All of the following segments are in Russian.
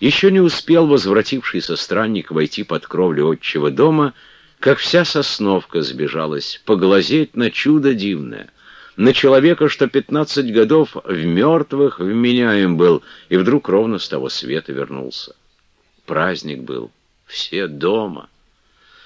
Еще не успел возвратившийся странник войти под кровлю отчего дома, как вся сосновка сбежалась поглазеть на чудо дивное, на человека, что пятнадцать годов в мертвых вменяем был, и вдруг ровно с того света вернулся. Праздник был, все дома.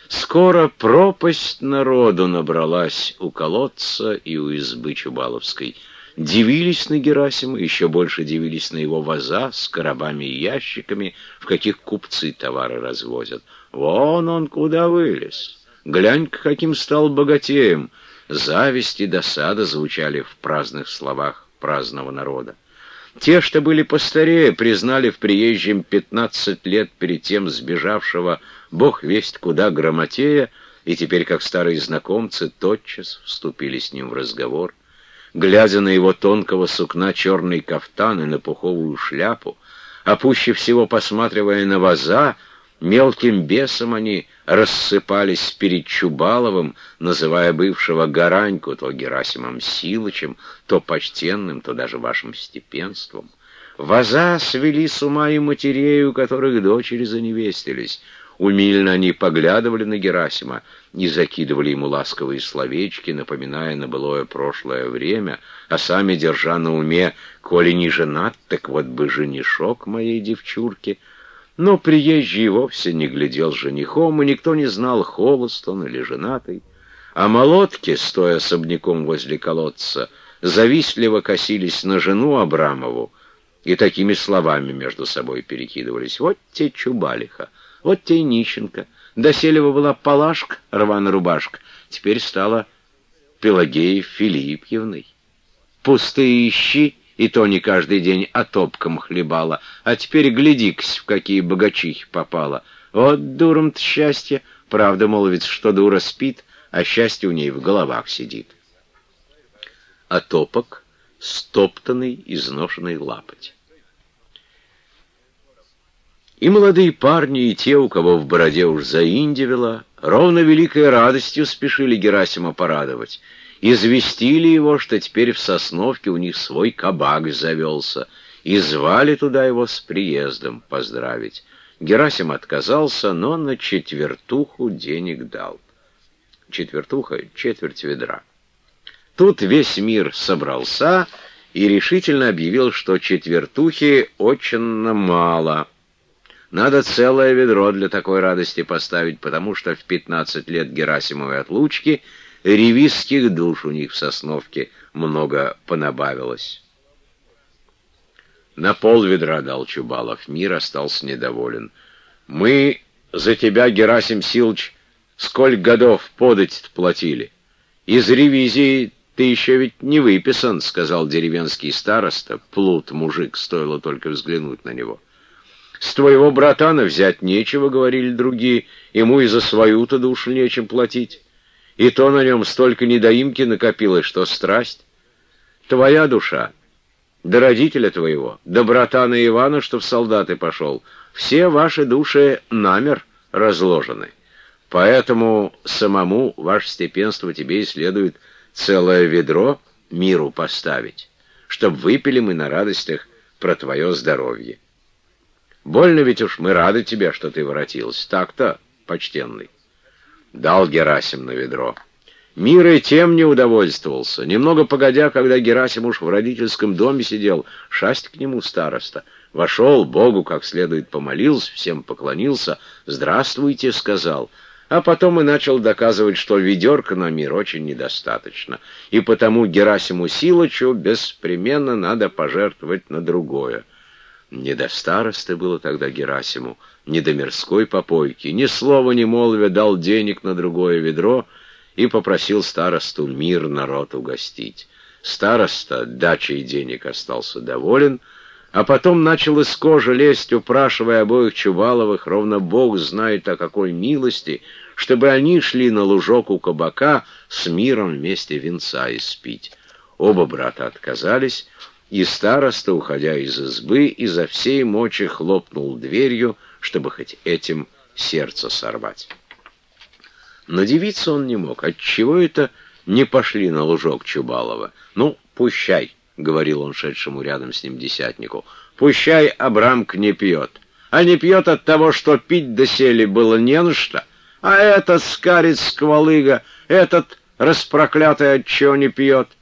Скоро пропасть народу набралась у колодца и у избы Чубаловской — дивились на Герасима, еще больше дивились на его ваза с коробами и ящиками, в каких купцы товары развозят. Вон он куда вылез. Глянь-ка, каким стал богатеем. Зависть и досада звучали в праздных словах праздного народа. Те, что были постарее, признали в приезжем пятнадцать лет перед тем сбежавшего бог весть куда грамотея, и теперь, как старые знакомцы, тотчас вступили с ним в разговор — глядя на его тонкого сукна черный кафтан и на пуховую шляпу, а пуще всего посматривая на ваза, мелким бесом они рассыпались перед Чубаловым, называя бывшего Гараньку то Герасимом Силычем, то почтенным, то даже вашим степенством. Ваза свели с ума и матерей, у которых дочери заневестились — Умильно они поглядывали на Герасима и закидывали ему ласковые словечки, напоминая на былое прошлое время, а сами, держа на уме, коли не женат, так вот бы женишок моей девчурки. Но приезжий вовсе не глядел женихом, и никто не знал, холост он или женатый. А молотки, стоя особняком возле колодца, завистливо косились на жену Абрамову и такими словами между собой перекидывались. «Вот те чубалиха!» Вот тебе и нищенка. Доселева была Палашка, рваная рубашка, теперь стала Пелагеей Филиппьевной. Пустые ищи, и то не каждый день отопком хлебала, а теперь гляди-ка, в какие богачихи попала. Вот дуром-то счастье, правда, молвится, что дура спит, а счастье у ней в головах сидит. Отопок — стоптанный, изношенный лапоть. И молодые парни, и те, у кого в бороде уж заиндивело, ровно великой радостью спешили Герасима порадовать. Известили его, что теперь в Сосновке у них свой кабак завелся, и звали туда его с приездом поздравить. Герасим отказался, но на четвертуху денег дал. Четвертуха — четверть ведра. Тут весь мир собрался и решительно объявил, что четвертухи очень мало — надо целое ведро для такой радости поставить, потому что в пятнадцать лет Герасимовой отлучки ревизских душ у них в Сосновке много понабавилось. На пол ведра дал Чубалов. Мир остался недоволен. «Мы за тебя, Герасим Силыч, сколько годов подать платили? Из ревизии ты еще ведь не выписан», — сказал деревенский староста. Плут, мужик, стоило только взглянуть на него. С твоего братана взять нечего, — говорили другие, — ему и за свою-то душу нечем платить. И то на нем столько недоимки накопилось, что страсть. Твоя душа, до родителя твоего, до братана Ивана, что в солдаты пошел, все ваши души намер разложены. Поэтому самому, ваше степенство, тебе и следует целое ведро миру поставить, чтоб выпили мы на радостях про твое здоровье. Больно ведь уж мы рады тебе, что ты воротился. Так-то, почтенный. Дал Герасим на ведро. Мир и тем не удовольствовался. Немного погодя, когда Герасим уж в родительском доме сидел, шасть к нему староста. Вошел, Богу как следует помолился, всем поклонился. «Здравствуйте», — сказал. А потом и начал доказывать, что ведерка на мир очень недостаточно. И потому Герасиму Силычу беспременно надо пожертвовать на другое. Не до старосты было тогда Герасиму, не до мирской попойки, ни слова не молвя дал денег на другое ведро и попросил старосту мир народ угостить. Староста дачей денег остался доволен, а потом начал из кожи лезть, упрашивая обоих Чуваловых, ровно Бог знает о какой милости, чтобы они шли на лужок у кабака с миром вместе венца испить. Оба брата отказались, и староста, уходя из избы, изо всей мочи хлопнул дверью, чтобы хоть этим сердце сорвать. Надевиться он не мог. Отчего это не пошли на лужок Чубалова? Ну, пущай, — говорил он шедшему рядом с ним десятнику, — пущай Абрамк не пьет. а не пьет от того, что пить доселе было не на что. А этот скарец сквалыга, этот распроклятый отчего не пьет —